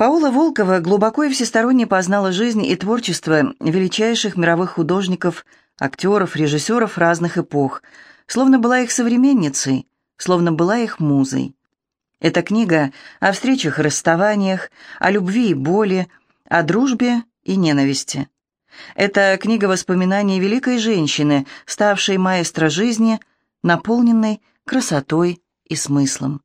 Паула Волкова глубоко и всесторонне познала жизнь и творчество величайших мировых художников, актеров, режиссеров разных эпох, словно была их современницей, словно была их музой. Эта книга о встречах и расставаниях, о любви и боли, о дружбе и ненависти. Это книга воспоминаний великой женщины, ставшей маэстро жизни, наполненной красотой и смыслом.